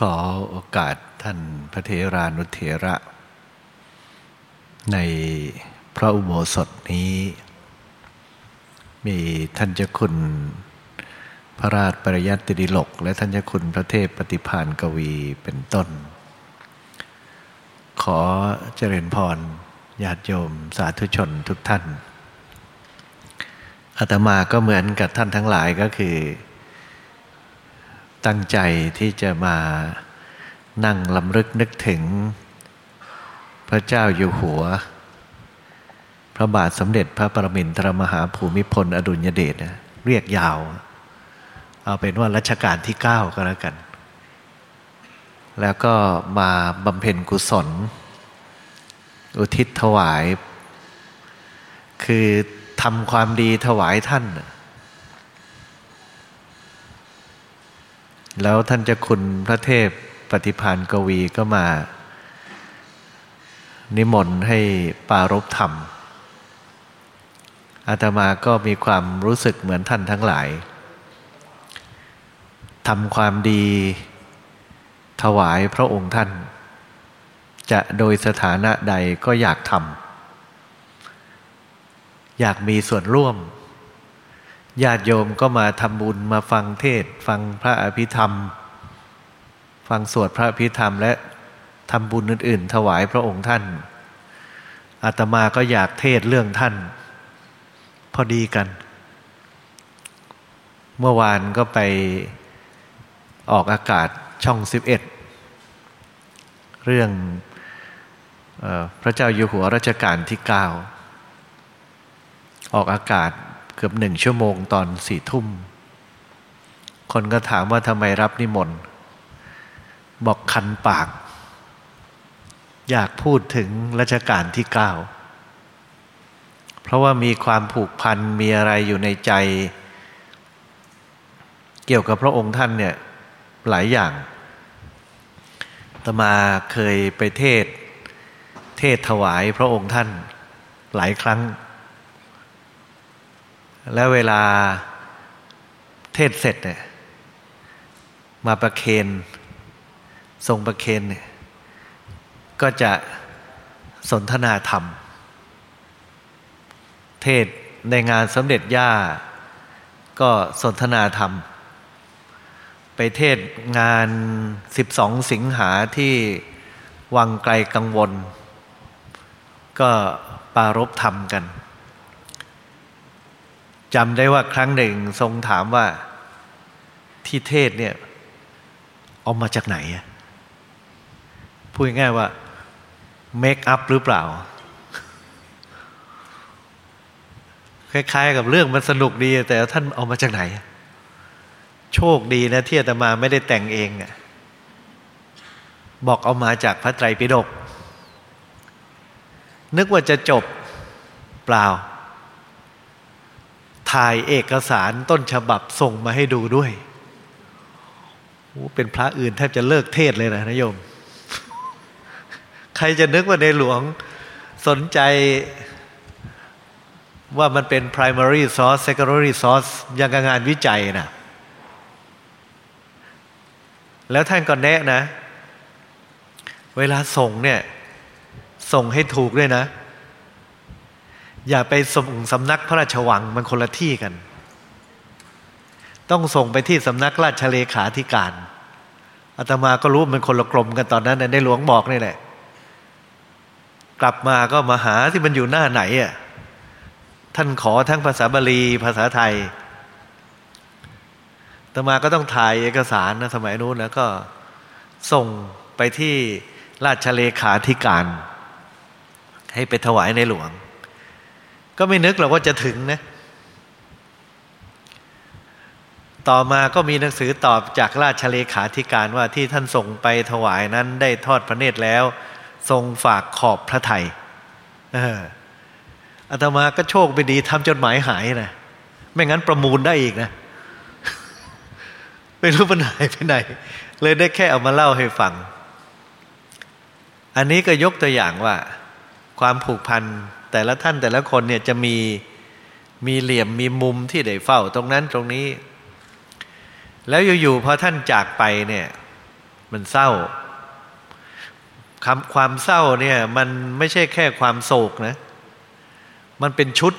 ขอโอกาสท่านพระเทรานุเถระ ในพระอุโบสถนี้ มีท่านเจ้าคุณพระราชปริยัติดิลก และท่านเจ้าคุณพระเทพปฏิพานกวีเป็นต้น ขอเจริญพรญาติโยมสาธุชนทุกท่านอาตมาก็เหมือนกับท่านทั้งหลายก็คือ ตั้งใจที่จะมานั่งลำลึกนึกถึง พระเจ้าอยู่หัว พระบาทสมเด็จพระประมินทรมหาภูมิพล อดุลยเดชเรียกยาว เอาเป็นว่ารัชกาลที่เก้าก็แล้วกัน แล้วก็มาบำเพ็ญกุศล อุทิศถวาย คือทำความดีถวายท่าน แล้วท่านจะคุณพระเทพปฏิพานกวีก็มา นิมนต์ให้ปารบธรรม อาตมาก็มีความรู้สึกเหมือนท่านทั้งหลายทำความดีถวายพระองค์ท่าน จะโดยสถานะใดก็อยากทำอยากมีส่วนร่วม ญาติโยมก็มาทำบุญมาฟังเทศ ฟังพระอภิธรรม ฟังสวดพระอภิธรรม และทำบุญอื่น ๆ ถวายพระองค์ท่าน อาตมาก็อยากเทศเรื่องท่าน พอดีกัน เมื่อวานก็ไปออกอากาศช่องสิบเอ็ดเรื่องอพระเจ้าอยู่หัวรัชกาลที่เก้าออกอากาศ เกือบหนึ่งชั่วโมงตอนสี่ทุ่ม คนก็ถามว่าทำไมรับนิมนต์บอกคันปาก อยากพูดถึงรัชกาลที่เก้าเพราะว่ามีความผูกพันมีอะไรอยู่ในใจ เกี่ยวกับพระองค์ท่านเนี่ยหลายอย่างตมาเคยไปเทศ เทศถวายพระองค์ท่านหลายครั้ง แล้วเวลาเทศเสร็จเนี่ยมาประเคนทรงประเคนเนี่ยก็จะสนทนาธรรม เทศในงานสมเด็จย่า ก็สนทนาธรรม ไปเทศงานสิบสองสิงหาที่วังไกลกังวล ก็ปารบธรรมกัน จำได้ว่าครั้งหนึ่งทรงถามว่าที่เทศเนี่ยเอามาจากไหนพูดง่ายว่าเมคอัพหรือเปล่า คล้ายๆ กับเรื่องมันสนุกดี แต่ท่านเอามาจากไหน โชคดีนะที่อาตมาไม่ได้แต่งเองบอกเอามาจากพระไตรปิฎกนึกว่าจะจบเปล่า ถ่ายเอกสารต้นฉบับส่งมาให้ดูด้วยเป็นพระอื่นแทบจะเลิกเทศเลยนะนายโยม ใครจะนึกว่าในหลวงสนใจว่ามันเป็น primary source secondary source ยังงานวิจัยนะแล้วท่านก็แนะนะ เวลาส่งเนี่ย ส่งให้ถูกด้วยนะ อย่าไปส่งสำนักพระราชวังมันคนละที่กัน ต้องส่งไปที่สำนักราชเลขาธิการอาตมาก็รู้มันคนละกรมกันตอนนั้นในหลวงบอกนี่แหละ กลับมาก็มาหาที่มันอยู่หน้าไหนอะท่านขอทั้งภาษาบาลีภาษาไทยอาตมาก็ต้องถ่ายเอกสารนะสมัยนู้นแล้วก็ส่งไปที่ราชเลขาธิการ ให้ไปถวายในหลวง ก็ไม่นึกหรอกว่าจะถึงนะ ต่อมาก็มีหนังสือตอบจากราชเลขาธิการว่าที่ท่านส่งไปถวายนั้นได้ทอดพระเนตรแล้ว ทรงฝากขอบพระไทยอาตมาก็โชคไปดีทำจดหมายหายนะไม่งั้นประมูลได้อีกนะ ไม่รู้ปัญหาไปไหน เลยได้แค่เอามาเล่าให้ฟัง อันนี้ก็ยกตัวอย่างว่า ความผูกพัน แต่ละท่านแต่ละคนเนี่ยจะมีมีเหลี่ยมมีมุมที่ได้เฝ้าตรงนั้นตรงนี้ แล้วอยู่ๆพอท่านจากไปเนี่ยมันเศร้าคำความเศร้าเนี่ยมันไม่ใช่แค่ความโศกนะ มันเป็นชุด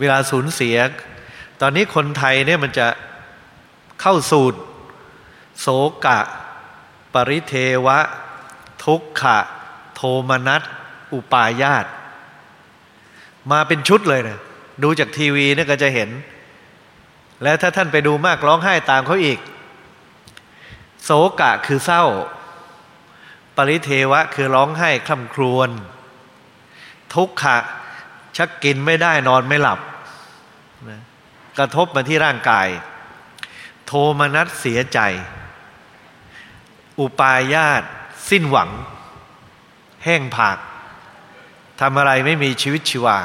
เวลาสูญเสีย ตอนนี้คนไทยเนี่ยมันจะเข้าสูตรโศกะ ปริเทวะ ทุกขะ โทมนัสอุปายาต มาเป็นชุดเลยนะดูจากทีวีนี่ก็จะเห็น และถ้าท่านไปดูมากร้องไห้ตามเขาอีก โศกะคือเศร้า ปริเทวะคือร้องไห้คลำครวญทุกขะชักกินไม่ได้นอนไม่หลับนะกระทบมาที่ร่างกาย โทมนัสเสียใจ อุปายาตสิ้นหวัง แห้งผาก ทำอะไรไม่มีชีวิตชีวา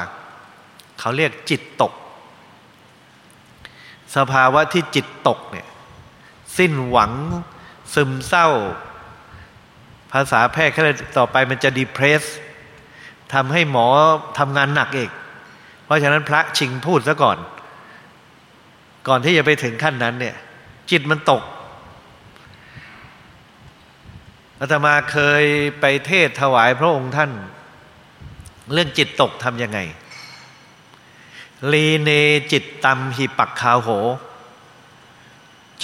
เขาเรียกจิตตก สภาวะที่จิตตกเนี่ยสิ้นหวังซึมเศร้า ภาษาแพทย์เขาเลยต่อไปมันจะดีเพรสทำให้หมอทำงานหนักอีก เพราะฉะนั้นพระชิงพูดซะก่อน ก่อนที่จะไปถึงขั้นนั้นเนี่ย จิตมันตกอาตมาเคยไปเทศถวายพระองค์ท่าน เรื่องจิตตกทำยังไง ลีเนจิตตำหิปักคาโห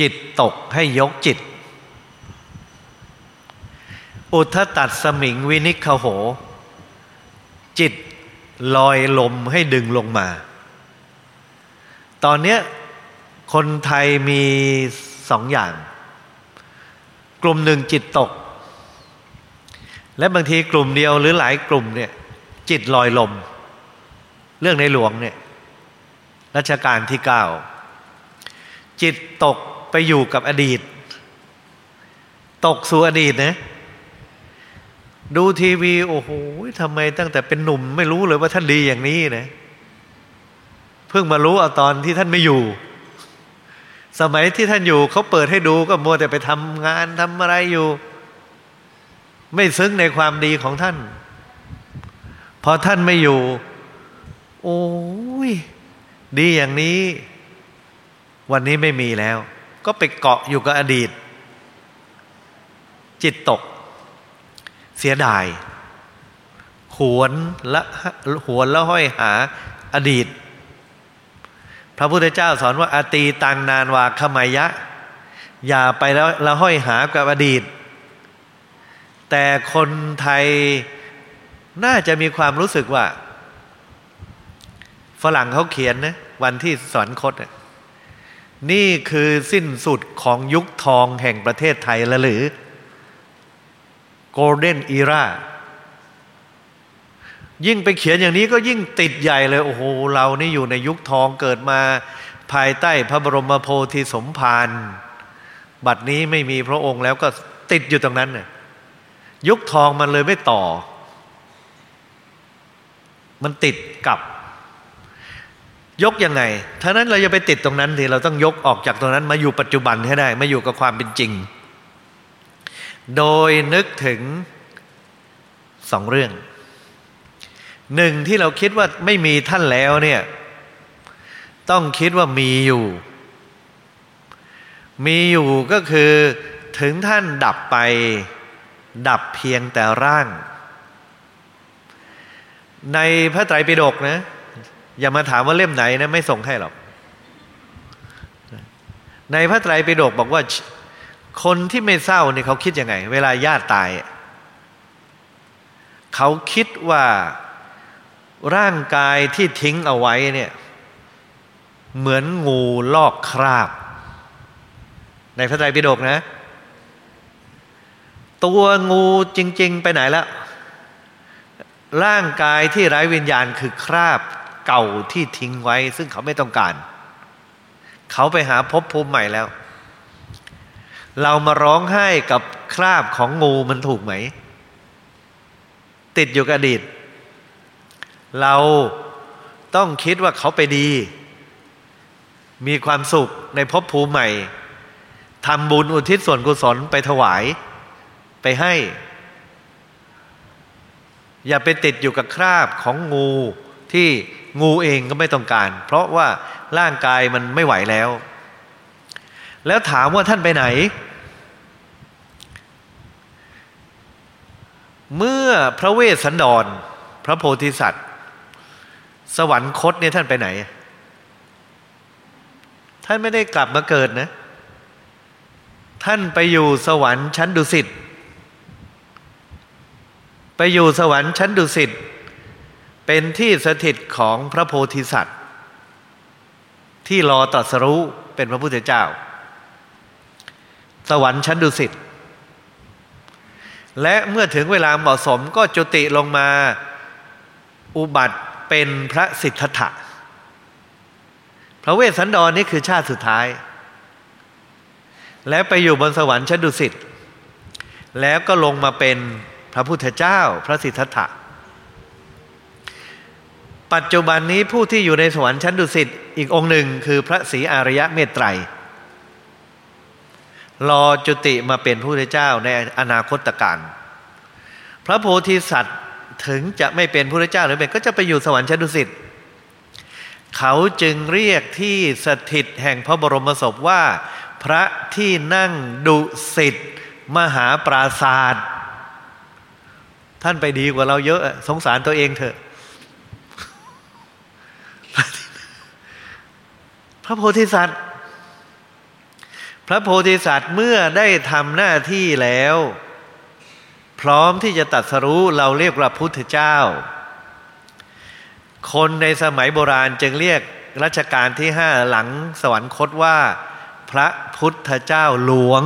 จิตตกให้ยกจิต อุทตัดสมิงวินิคโห จิตลอยลมให้ดึงลงมา ตอนนี้คนไทยมีสองอย่าง กลุ่มหนึ่งจิตตก และบางทีกลุ่มเดียวหรือหลายกลุ่มเนี่ย จิตลอยลม เรื่องในหลวงเนี่ยรัชกาลที่เก้าจิตตกไปอยู่กับอดีต ตกสู่อดีตนะดูทีวี โอ้โหทำไมตั้งแต่เป็นหนุ่มไม่รู้เลยว่าท่านดีอย่างนี้นะเพิ่งมารู้เอาตอนที่ท่านไม่อยู่ สมัยที่ท่านอยู่เขาเปิดให้ดูก็มัวแต่ไปทำงานทำอะไรอยู่ ไม่ซึ้งในความดีของท่าน พอท่านไม่อยู่ โอ้ย ดีอย่างนี้ วันนี้ไม่มีแล้ว ก็ไปเกาะอยู่กับอดีต จิตตก เสียดาย หวนละหวนละห้อยหาอดีต พระพุทธเจ้าสอนว่าอาตีตังนานวาขมายะ อย่าไปแล้วละห้อยหากับอดีต แต่คนไทย น่าจะมีความรู้สึกว่า ฝรั่งเขาเขียนนะวันที่สอนคตนี่คือสิ้นสุดของยุคทองแห่งประเทศไทยแล้วหรือ Golden Era ยิ่งไปเขียนอย่างนี้ก็ยิ่งติดใหญ่เลย โอ้โห เรานี่อยู่ในยุคทองเกิดมาภายใต้พระบรมโพธิสมภารบัดนี้ไม่มีพระองค์แล้วก็ติดอยู่ตรงนั้นเนี่ยยุคทองมันเลยไม่ต่อ มันติดกับยกยังไงท่านั้นเราจะไปติดตรงนั้นทีเราต้องยกออกจากตรงนั้นมาอยู่ปัจจุบันให้ได้ มาอยู่กับความเป็นจริง โดยนึกถึงสองเรื่อง หนึ่งที่เราคิดว่าไม่มีท่านแล้วเนี่ย ต้องคิดว่ามีอยู่ มีอยู่ก็คือถึงท่านดับไป ดับเพียงแต่ร่าง ในพระไตรปิฎกนะ อย่ามาถามว่าเล่มไหนนะ ไม่ส่งให้หรอก ในพระไตรปิฎกบอกว่า คนที่ไม่เศร้าเนี่ยเขาคิดยังไง เวลาญาติตาย เขาคิดว่าร่างกายที่ทิ้งเอาไว้เนี่ย เหมือนงูลอกคราบ ในพระไตรปิฎกนะ ตัวงูจริง ๆ ไปไหนแล้ว ร่างกายที่ไร้วิญญาณคือคราบเก่าที่ทิ้งไว้ ซึ่งเขาไม่ต้องการ เขาไปหาพบภูมิใหม่แล้ว เรามาร้องไห้กับคราบของงูมันถูกไหม ติดอยู่กับอดีต เราต้องคิดว่าเขาไปดี มีความสุขในภพภูมิใหม่ทำบุญอุทิศส่วนกุศลไปถวาย ไปให้ อย่าไปติดอยู่กับคราบของงูที่งูเองก็ไม่ต้องการ เพราะว่าร่างกายมันไม่ไหวแล้ว แล้วถามว่าท่านไปไหน เมื่อพระเวสสันดร พระโพธิสัตว์ สวรรคตเนี่ยท่านไปไหน ท่านไม่ได้กลับมาเกิดนะ ท่านไปอยู่สวรรค์ชั้นดุสิต ไปอยู่สวรรค์ชั้นดุสิตเป็นที่สถิตของพระโพธิสัตว์ ที่รอตรัสรู้เป็นพระพุทธเจ้า สวรรค์ชั้นดุสิตและเมื่อถึงเวลาเหมาะสมก็จุติลงมาอุบัติเป็นพระสิทธัตถะ พระเวสสันดรนนี่คือชาติสุดท้าย และไปอยู่บนสวรรค์ชั้นดุสิตแล้วก็ลงมาเป็น พระพุทธเจ้าพระสิทธัตถะ ปัจจุบันนี้ผู้ที่อยู่ในสวรรค์ชั้นดุสิตอีกองค์หนึ่งคือพระศรีอริยะเมตไตร รอจุติมาเป็นพระพุทธเจ้าในอนาคตการ พระโพธิสัตว์ถึงจะไม่เป็นพระพุทธเจ้าหรือเป็นก็จะไปอยู่สวรรค์ชั้นดุสิตเขาจึงเรียกที่สถิตแห่งพระบรมศพว่า พระที่นั่งดุสิตมหาปราศาสตร์ ท่านไปดีกว่าเราเยอะ สงสารตัวเองเถอะ พระโพธิสัตว์ พระโพธิสัตว์เมื่อได้ทำหน้าที่แล้ว พร้อมที่จะตัดสรู้เราเรียกว่าพุทธเจ้า คนในสมัยโบราณจึงเรียกรัชกาลที่ห้าหลังสวรรคตว่า พระพุทธเจ้าหลวง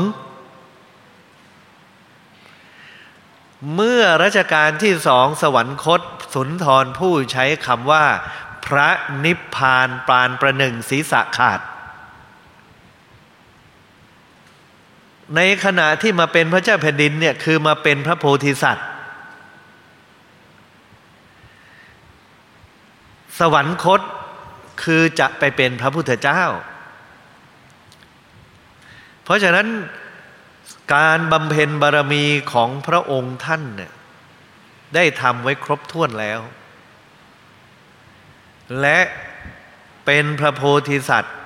เมื่อรัชกาลที่สองสวรรคตสุนทรผู้ใช้คำว่า พระนิพพานปานประหนึ่งศีรษะขาด ในขณะที่มาเป็นพระเจ้าแผ่นดินเนี่ยคือมาเป็นพระโพธิสัตว์ สวรรคตคือจะไปเป็นพระพุทธเจ้า เพราะฉะนั้น การบำเพ็ญบารมีของพระองค์ท่านเนี่ยได้ทำไว้ครบถ้วนแล้ว และเป็นพระโพธิสัตว์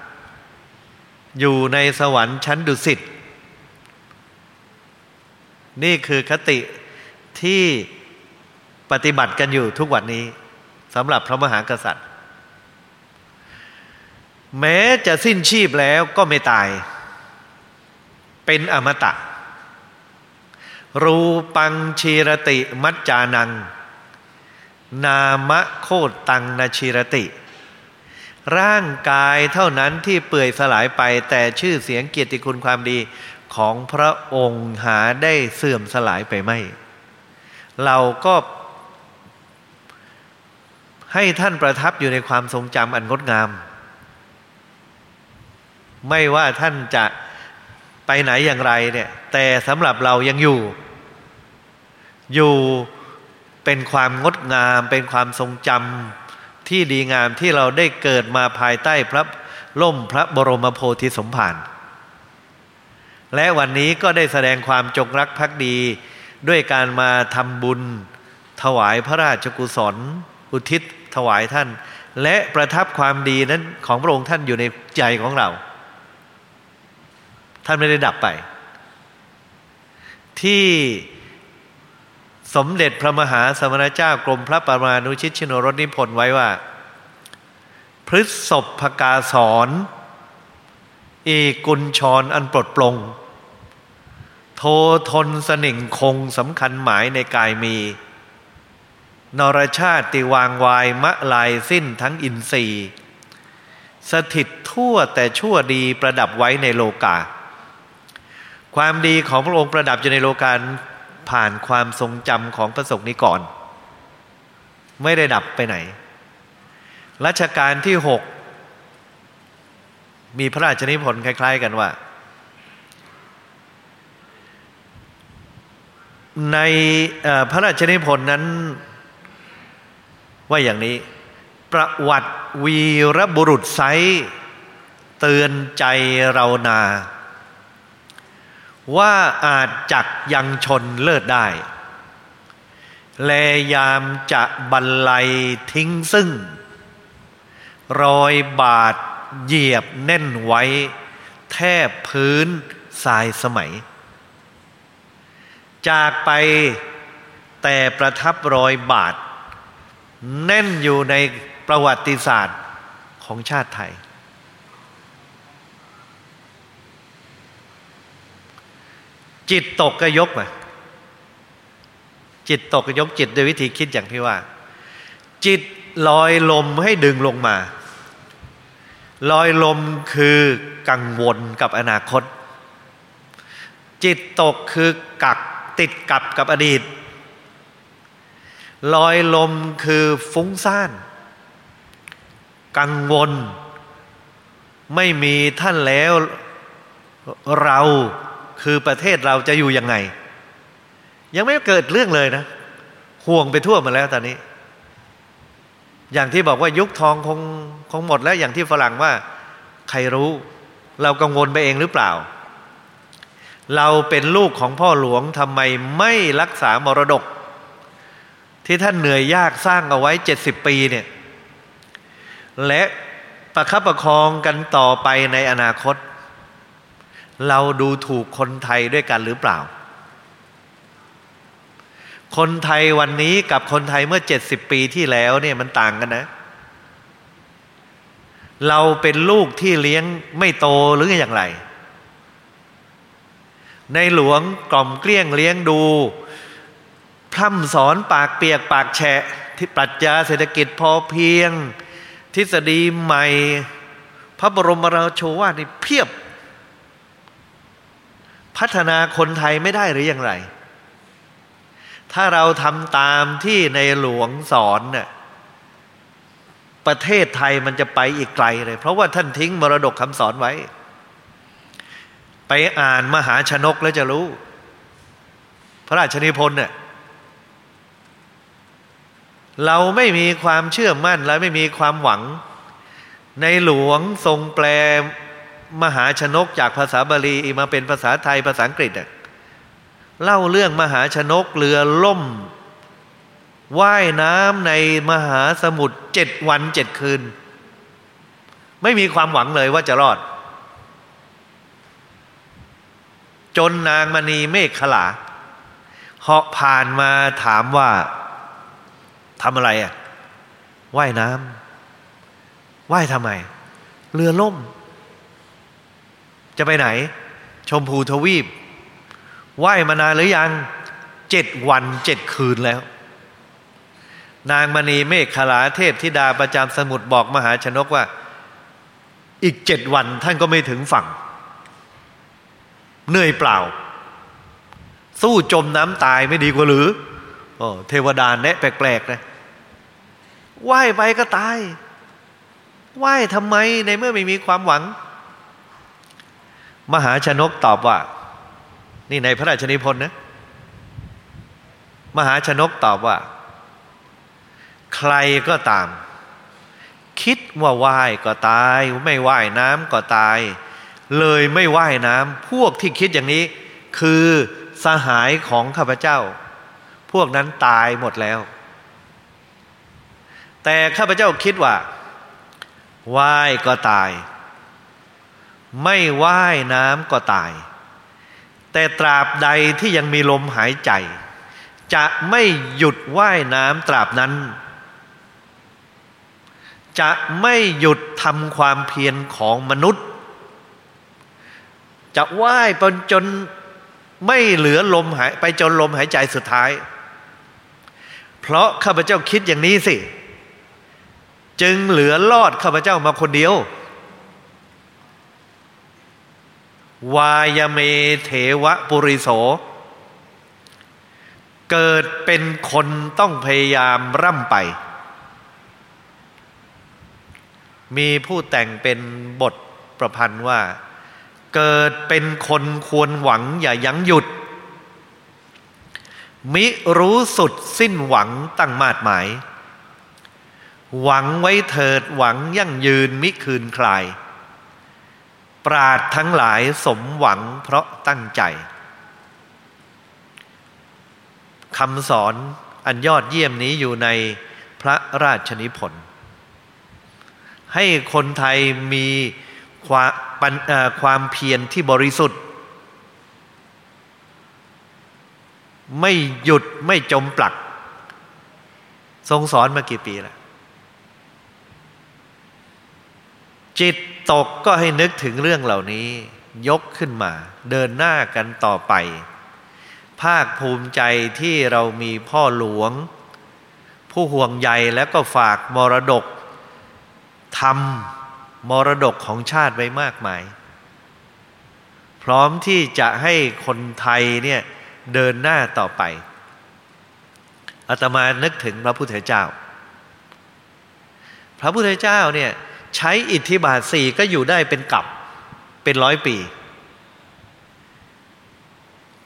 อยู่ในสวรรค์ชั้นดุสิตนี่คือคติที่ปฏิบัติกันอยู่ทุกวันนี้สำหรับพระมหากษัตริย์ แม้จะสิ้นชีพแล้วก็ไม่ตาย เป็นอมตะ รูปังชีรติมัจจานัง นามะโคตตังนาชีรติ ร่างกายเท่านั้นที่เปื่อยสลายไปแต่ชื่อเสียงเกียรติคุณความดีของพระองค์หาได้เสื่อมสลายไปไม่ เราก็ให้ท่านประทับอยู่ในความทรงจำอันงดงาม ไม่ว่าท่านจะ ไปไหนอย่างไรเนี่ย แต่สำหรับเรายังอยู่ อยู่เป็นความงดงาม เป็นความทรงจำที่ดีงามที่เราได้เกิดมาภายใต้พระล่มพระบรมโพธิสมภารและวันนี้ก็ได้แสดงความจงรักภักดี ด้วยการมาทำบุญ ถวายพระราชกุศล อุทิศถวายท่าน และประทับความดีนั้นของพระองค์ท่านอยู่ในใจของเรา ท่านไม่ได้ดับไป ที่สมเด็จพระมหาสมณเจ้ากรมพระปรมานุชิตชินรสนิพนธ์ไว้ว่า พฤษภพกาสอนอีกุลชรอันปลดปลง โททนสนิ่งคงสำคัญหมายในกายมี นรชาติวางวายมะลายสิ้นทั้งอินทรีย์ สถิตทั่วแต่ชั่วดีประดับไว้ในโลกา ความดีของพระองค์ประดับอยู่ในโลกาผ่านความทรงจำของพระสงฆ์นิกรไม่ได้ดับไปไหน รัชกาลที่หกมีพระราชนิพนธ์คล้าย ๆ กันว่า ในพระราชนิพนธ์นั้นว่าอย่างนี้ ประวัติวีรบุรุษไซเตือนใจเรานา ว่าอาจจักยังชนเลิศได้ แลยามจะบรรลัยทิ้งซึ่ง รอยบาดเหยียบแน่นไว้ แทบพื้นทรายสมัย จากไปแต่ประทับรอยบาทแน่นอยู่ในประวัติศาสตร์ของชาติไทย จิตตกก็ยกมาจิตตกก็ยกจิตโดยวิธีคิดอย่างที่ว่า จิตลอยลมให้ดึงลงมา ลอยลมคือกังวลกับอนาคต จิตตกคือกักติดกับกับอดีต ลอยลมคือฟุ้งซ่าน กังวล ไม่มีท่านแล้วเรา คือประเทศเราจะอยู่ยังไง ยังไม่เกิดเรื่องเลยนะ ห่วงไปทั่วมาแล้วตอนนี้ อย่างที่บอกว่ายุคทองคงคงหมดแล้วอย่างที่ฝรั่งว่า ใครรู้ เรากังวลไปเองหรือเปล่า เราเป็นลูกของพ่อหลวงทำไมไม่รักษามรดก ที่ท่านเหนื่อยยากสร้างเอาไว้เจ็ดสิบปีเนี่ย และประคับประคองกันต่อไปในอนาคต เราดูถูกคนไทยด้วยกันหรือเปล่า คนไทยวันนี้กับคนไทยเมื่อเจ็ดสิบปีที่แล้วเนี่ยมันต่างกันนะ เราเป็นลูกที่เลี้ยงไม่โตหรืออย่างไร ในหลวงกล่อมเกลี้ยงเลี้ยงดู พร่ำสอนปากเปียกปากแฉะที่ปรัชญาเศรษฐกิจพอเพียง ทฤษฎีใหม่ พระบรมราโชวาทนี่เพียบ พัฒนาคนไทยไม่ได้หรืออย่างไร ถ้าเราทำตามที่ในหลวงสอนเนี่ยประเทศไทยมันจะไปอีกไกลเลย เพราะว่าท่านทิ้งมรดกคำสอนไว้ ไปอ่านมหาชนกแล้วจะรู้ พระราชนิพนธ์เนี่ยเราไม่มีความเชื่อมั่นและไม่มีความหวัง ในหลวงทรงแปล มหาชนกจากภาษาบาลีมาเป็นภาษาไทยภาษาอังกฤษเล่าเรื่องมหาชนกเรือล่มว่ายน้ำในมหาสมุทรเจ็ดวันเจ็ดคืน ไม่มีความหวังเลยว่าจะรอด จนนางมณีเมฆขลาเหาะผ่านมาถามว่าทำอะไรอะว่ายน้ำว่ายทำไม เรือล่ม จะไปไหน ชมพูทวีปว่ายมานานหรือยังเจ็ดวันเจ็ดคืนแล้ว นางมณีเมฆขลาเทพธิดาประจำสมุทรบอกมหาชนกว่า อีกเจ็ดวันท่านก็ไม่ถึงฝั่ง เหนื่อยเปล่า สู้จมน้ำตายไม่ดีกว่าหรืออเทวดาแนะแปลกๆนะว่ายไปก็ตายว่ายทำไมในเมื่อไม่มีความหวัง มหาชนกตอบว่า นี่ในพระราชนิพนธ์นะ มหาชนกตอบว่า ใครก็ตาม คิดว่าว่ายก็ตาย ไม่ว่ายน้ำก็ตาย เลยไม่ว่ายน้ำพวกที่คิดอย่างนี้ คือสหายของข้าพเจ้า พวกนั้นตายหมดแล้ว แต่ข้าพเจ้าคิดว่าว่ายก็ตาย ไม่ว่ายน้ำก็ตาย แต่ตราบใดที่ยังมีลมหายใจ จะไม่หยุดว่ายน้ำตราบนั้น จะไม่หยุดทำความเพียรของมนุษย์ จะว่ายไปจนไม่เหลือลมหายไปจนลมหายใจสุดท้าย เพราะข้าพเจ้าคิดอย่างนี้สิ จึงเหลือรอดข้าพเจ้ามาคนเดียว วายเมเถวะปุริโส เกิดเป็นคนต้องพยายามร่ำไป มีผู้แต่งเป็นบทประพันธ์ว่า เกิดเป็นคนควรหวังอย่ายั้งหยุด มิรู้สุดสิ้นหวังตั้งมาดหมาย หวังไว้เถิดหวังยั่งยืนมิคืนคลาย ปราดทั้งหลายสมหวังเพราะตั้งใจคำสอนอันยอดเยี่ยมนี้อยู่ในพระราชนิพนธ์ให้คนไทยมีความความเพียรที่บริสุทธิ์ ไม่หยุดไม่จมปลัก ทรงสอนมากี่ปีแล้ว จิตตกก็ให้นึกถึงเรื่องเหล่านี้ ยกขึ้นมา เดินหน้ากันต่อไป ภาคภูมิใจที่เรามีพ่อหลวง ผู้ห่วงใยแล้วก็ฝากมรดกทำมรดกของชาติไว้มากมาย พร้อมที่จะให้คนไทยเนี่ยเดินหน้าต่อไปอาตมานึกถึงพระพุทธเจ้า พระพุทธเจ้าเนี่ย ใช้อิทธิบาทสี่ก็อยู่ได้เป็นกับเป็นร้อยปี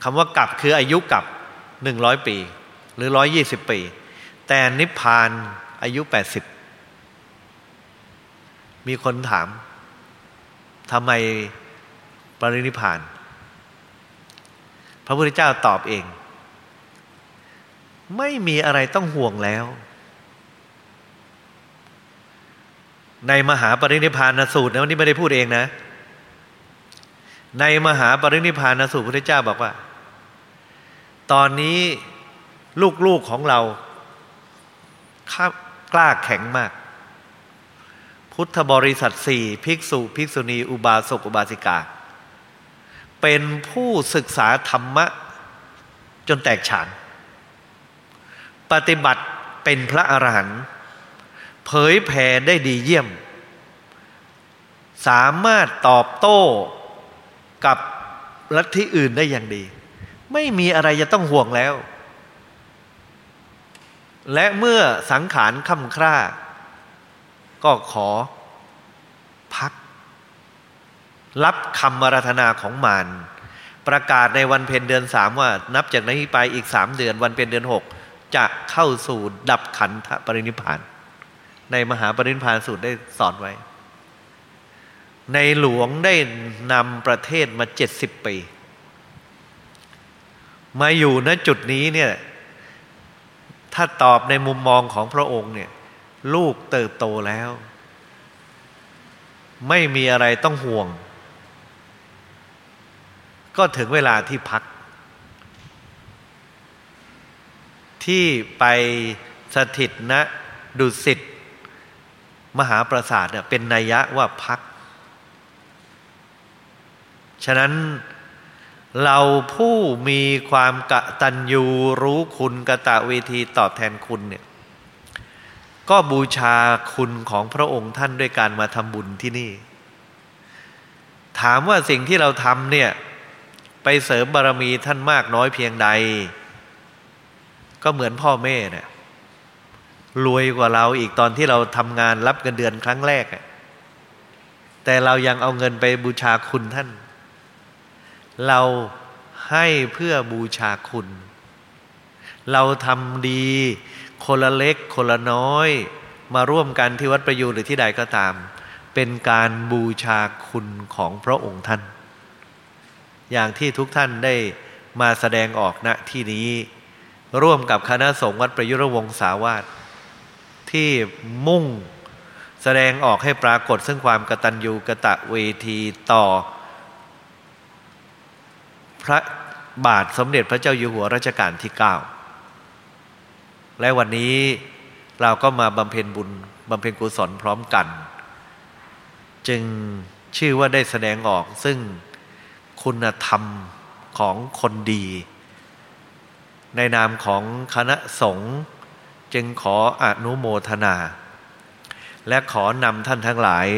คำว่ากับคืออายุกับหนึ่งร้อยปี หรือร้อยยี่สิบปี แต่นิพพานอายุแปดสิบมีคนถามทำไมปรินิพพาน พระพุทธเจ้าตอบเอง ไม่มีอะไรต้องห่วงแล้ว ในมหาปรินิพานสูตรนะวันนี้ไม่ได้พูดเองนะ ในมหาปรินิพานสูตรพระเจ้าบอกว่า ตอนนี้ลูกๆของเรากล้าแข็งมาก พุทธบริษัทสี่ภิกษุ ภิกษุณี อุบาสกอุบาสิกา เป็นผู้ศึกษาธรรมะ จนแตกฉาน ปฏิบัติเป็นพระอรหันต์ เผยแผ่ได้ดีเยี่ยม สามารถตอบโต้กับลัทธิอื่นได้อย่างดี ไม่มีอะไรจะต้องห่วงแล้ว และเมื่อสังขารค่ำคร่า ก็ขอพัก รับคำมรธนาของมารประกาศในวันเพ็ญเดือนสามว่า นับจากนี้ไปอีกสามเดือนวันเพ็ญเดือนหกจะเข้าสู่ดับขันธปรินิพาน ในมหาปรินิพานสูตรได้สอนไว้ ในหลวงได้นำประเทศมาเจ็ดสิบปี มาอยู่ณจุดนี้เนี่ย ถ้าตอบในมุมมองของพระองค์เนี่ย ลูกเติบโตแล้ว ไม่มีอะไรต้องห่วง ก็ถึงเวลาที่พัก ที่ไปสถิตณดุสิต มหาปราสาทเนี่ยเป็นนัยยะว่าพัก ฉะนั้นเราผู้มีความกะตัญญูรู้คุณกะตะเวทีตอบแทนคุณเนี่ยก็บูชาคุณของพระองค์ท่านด้วยการมาทำบุญที่นี่ ถามว่าสิ่งที่เราทำเนี่ยไปเสริมบารมีท่านมากน้อยเพียงใด ก็เหมือนพ่อแม่เนี่ย รวยกว่าเราอีกตอนที่เราทำงานรับเงินเดือนครั้งแรกแต่เรายังเอาเงินไปบูชาคุณท่าน เราให้เพื่อบูชาคุณ เราทำดีคนละเล็กคนละน้อย มาร่วมกันที่วัดประยูรหรือที่ใดก็ตาม เป็นการบูชาคุณของพระองค์ท่าน อย่างที่ทุกท่านได้มาแสดงออกณที่นี้ ร่วมกับคณะสงฆ์วัดประยุรวงศาวาส ที่มุ่งแสดงออกให้ปรากฏซึ่งความกตัญญูกะตะเวทีต่อ พระบาทสมเด็จพระเจ้าอยู่หัวรัชกาลที่เก้าและวันนี้เราก็มาบำเพ็ญบุญบำเพ็ญกุศลพร้อมกัน จึงชื่อว่าได้แสดงออกซึ่งคุณธรรมของคนดี ในนามของคณะสงฆ์ จึงขออนุโมทนา และขอนำท่านทั้งหลาย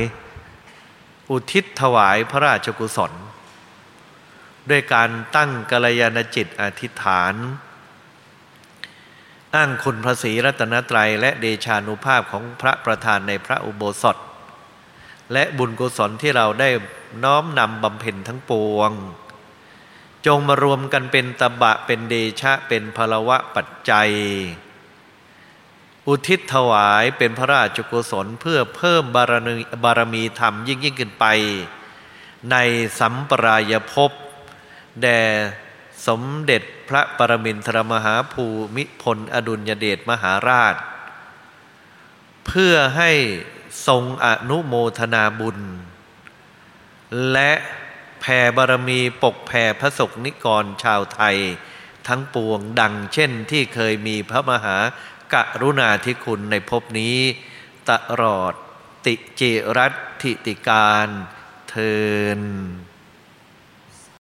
อุทิศถวายพระราชกุศล ด้วยการตั้งกัลยาณจิตอธิษฐาน อ้างคุณพระศรีรัตนตรัย และเดชานุภาพของพระประธานในพระอุโบสถ และบุญกุศลที่เราได้น้อมนำบำเพ็ญทั้งปวง จงมารวมกันเป็นตบะเป็นเดชะเป็นพลวะปัจจัย อุทิศถวายเป็นพระราชกุศลเพื่อเพิ่มบารมีบารมีธรรมยิ่งยิ่งขึ้นไป ในสัมปรายภพแด่สมเด็จพระปรมินทรมหาภูมิพลอดุลยเดชมหาราช เพื่อให้ทรงอนุโมทนาบุญ และแผ่บารมีปกแผ่พระศกนิกรชาวไทย ทั้งปวงดังเช่นที่เคยมีพระมหา กรุณาธิคุณในภพนี้ ตลอดติเจรัติติการเทิน